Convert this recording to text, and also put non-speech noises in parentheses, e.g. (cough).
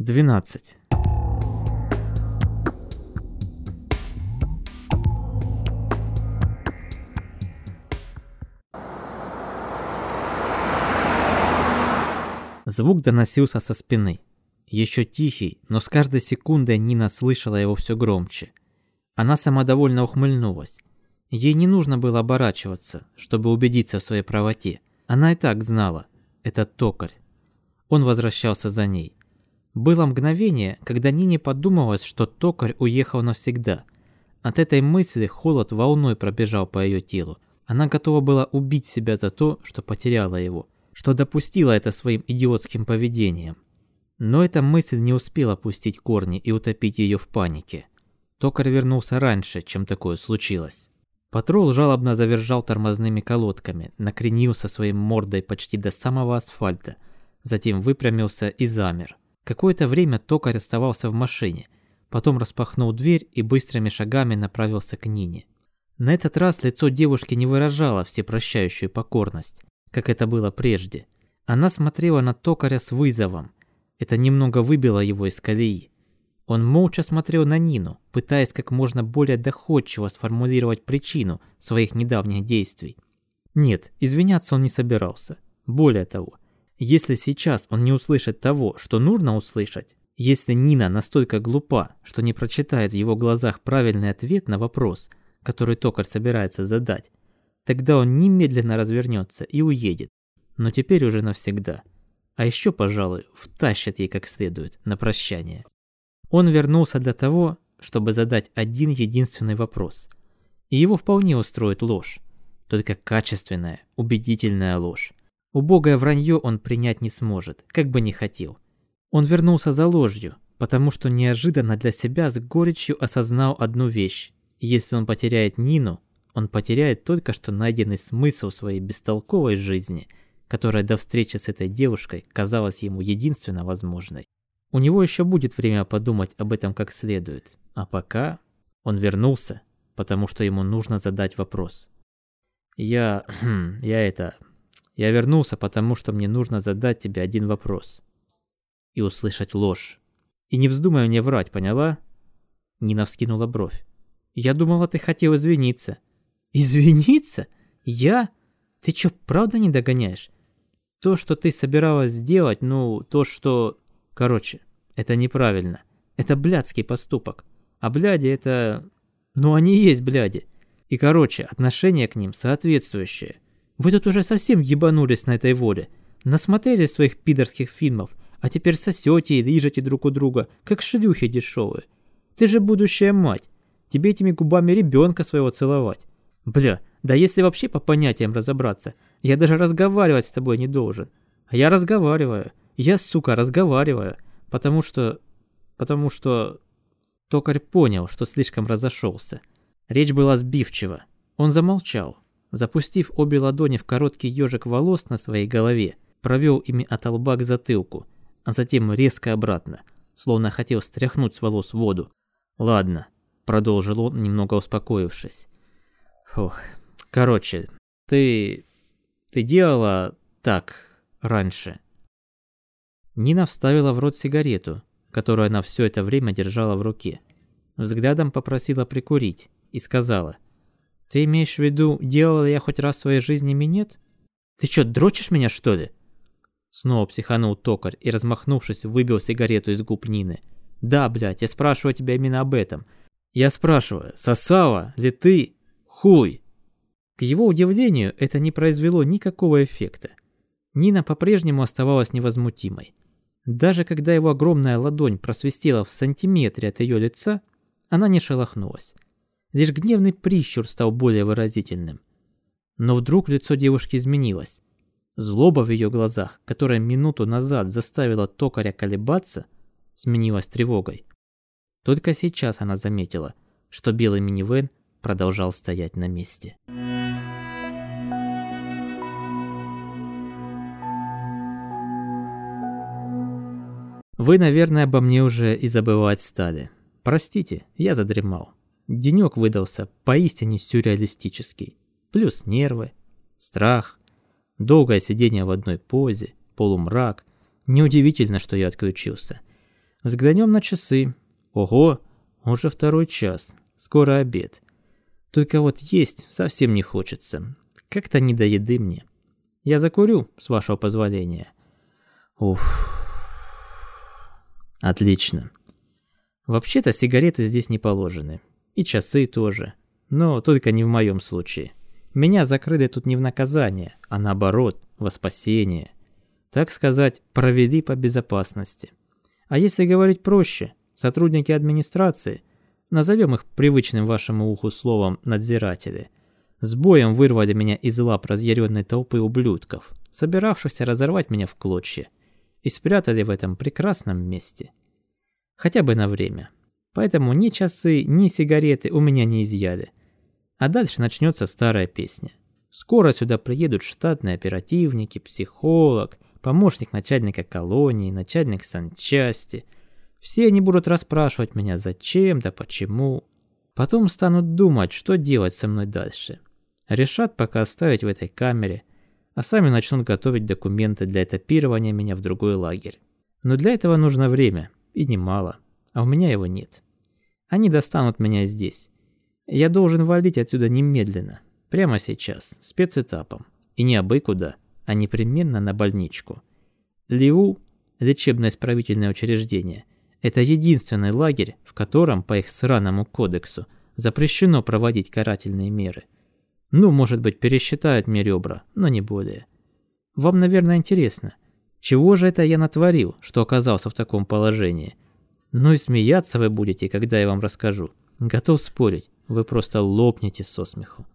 12. Звук доносился со спины. Еще тихий, но с каждой секундой Нина слышала его все громче. Она самодовольно ухмыльнулась. Ей не нужно было оборачиваться, чтобы убедиться в своей правоте. Она и так знала. Это токарь. Он возвращался за ней. Было мгновение, когда Нине подумалось, что токарь уехал навсегда. От этой мысли холод волной пробежал по ее телу. Она готова была убить себя за то, что потеряла его, что допустила это своим идиотским поведением. Но эта мысль не успела пустить корни и утопить ее в панике. Токарь вернулся раньше, чем такое случилось. Патрол жалобно завержал тормозными колодками, накренился своей мордой почти до самого асфальта, затем выпрямился и замер. Какое-то время токарь оставался в машине, потом распахнул дверь и быстрыми шагами направился к Нине. На этот раз лицо девушки не выражало всепрощающую покорность, как это было прежде. Она смотрела на токаря с вызовом. Это немного выбило его из колеи. Он молча смотрел на Нину, пытаясь как можно более доходчиво сформулировать причину своих недавних действий. Нет, извиняться он не собирался. Более того, если сейчас он не услышит того, что нужно услышать, если Нина настолько глупа, что не прочитает в его глазах правильный ответ на вопрос, который токарь собирается задать, тогда он немедленно развернется и уедет. Но теперь уже навсегда. А еще, пожалуй, втащит ей как следует на прощание. Он вернулся для того, чтобы задать один единственный вопрос. И его вполне устроит ложь. Только качественная, убедительная ложь. Убогое вранье он принять не сможет, как бы ни хотел. Он вернулся за ложью, потому что неожиданно для себя с горечью осознал одну вещь. Если он потеряет Нину, он потеряет только что найденный смысл своей бестолковой жизни, которая до встречи с этой девушкой казалась ему единственно возможной. У него еще будет время подумать об этом как следует, а пока он вернулся, потому что ему нужно задать вопрос. «Я... (clears throat) я это... Я вернулся, потому что мне нужно задать тебе один вопрос. И услышать ложь. И не вздумай мне врать, поняла? Нина вскинула бровь. Я думала, ты хотел извиниться. Извиниться? Я? Ты чё, правда не догоняешь? То, что ты собиралась сделать, ну, то, что... Короче, это неправильно. Это блядский поступок. А бляди это... Ну, они и есть бляди. И, короче, отношение к ним соответствующее. Вы тут уже совсем ебанулись на этой воле. Насмотрели своих пидорских фильмов, а теперь сосете и лижете друг у друга, как шлюхи дешевые. Ты же будущая мать. Тебе этими губами ребенка своего целовать. Бля, да если вообще по понятиям разобраться, я даже разговаривать с тобой не должен. А я разговариваю. Я, сука, разговариваю. Потому что... Потому что... Токарь понял, что слишком разошелся. Речь была сбивчива. Он замолчал, Запустив обе ладони в короткий ежик волос на своей голове, провел ими от лба к затылку, а затем резко обратно, словно хотел стряхнуть с волос воду. «Ладно», — продолжил он, немного успокоившись. «Фух, короче, ты... ты делала так раньше?» Нина вставила в рот сигарету, которую она все это время держала в руке. Взглядом попросила прикурить и сказала — ты имеешь в виду, делала я хоть раз в своей жизни минет? Ты что, дрочишь меня, что ли? Снова психанул токарь и, размахнувшись, выбил сигарету из губ Нины. Да, блядь, я спрашиваю тебя именно об этом. Я спрашиваю, сосала ли ты хуй? К его удивлению, это не произвело никакого эффекта. Нина по-прежнему оставалась невозмутимой. Даже когда его огромная ладонь просвистела в сантиметре от ее лица, она не шелохнулась. Лишь гневный прищур стал более выразительным. Но вдруг лицо девушки изменилось. Злоба в ее глазах, которая минуту назад заставила токаря колебаться, сменилась тревогой. Только сейчас она заметила, что белый минивэн продолжал стоять на месте. Вы, наверное, обо мне уже и забывать стали. Простите, я задремал. Денёк выдался поистине сюрреалистический. Плюс нервы, страх, долгое сидение в одной позе, полумрак. Неудивительно, что я отключился. Взглянем на часы. Ого, уже второй час. Скоро обед. Только вот есть совсем не хочется. Как-то не до еды мне. Я закурю, с вашего позволения. Уф. Отлично. Вообще-то сигареты здесь не положены. И часы тоже. Но только не в моем случае. Меня закрыли тут не в наказание, а наоборот, во спасение. Так сказать, провели по безопасности. А если говорить проще, сотрудники администрации, назовем их привычным вашему уху словом «надзиратели», с боем вырвали меня из лап разъяренной толпы ублюдков, собиравшихся разорвать меня в клочья, и спрятали в этом прекрасном месте. Хотя бы на время. Поэтому ни часы, ни сигареты у меня не изъяли. А дальше начнется старая песня. Скоро сюда приедут штатные оперативники, психолог, помощник начальника колонии, начальник санчасти. Все они будут расспрашивать меня зачем да почему. Потом станут думать, что делать со мной дальше. Решат пока оставить в этой камере, а сами начнут готовить документы для этапирования меня в другой лагерь. Но для этого нужно время, и немало, а у меня его нет. Они достанут меня здесь. Я должен валить отсюда немедленно, прямо сейчас, спецэтапом. И не абы куда, а непременно на больничку. Лиу, лечебно-исправительное учреждение, это единственный лагерь, в котором, по их сраному кодексу, запрещено проводить карательные меры. Ну, может быть, пересчитают мне ребра, но не более. Вам, наверное, интересно, чего же это я натворил, что оказался в таком положении? Ну и смеяться вы будете, когда я вам расскажу. Готов спорить, вы просто лопнете со смеху.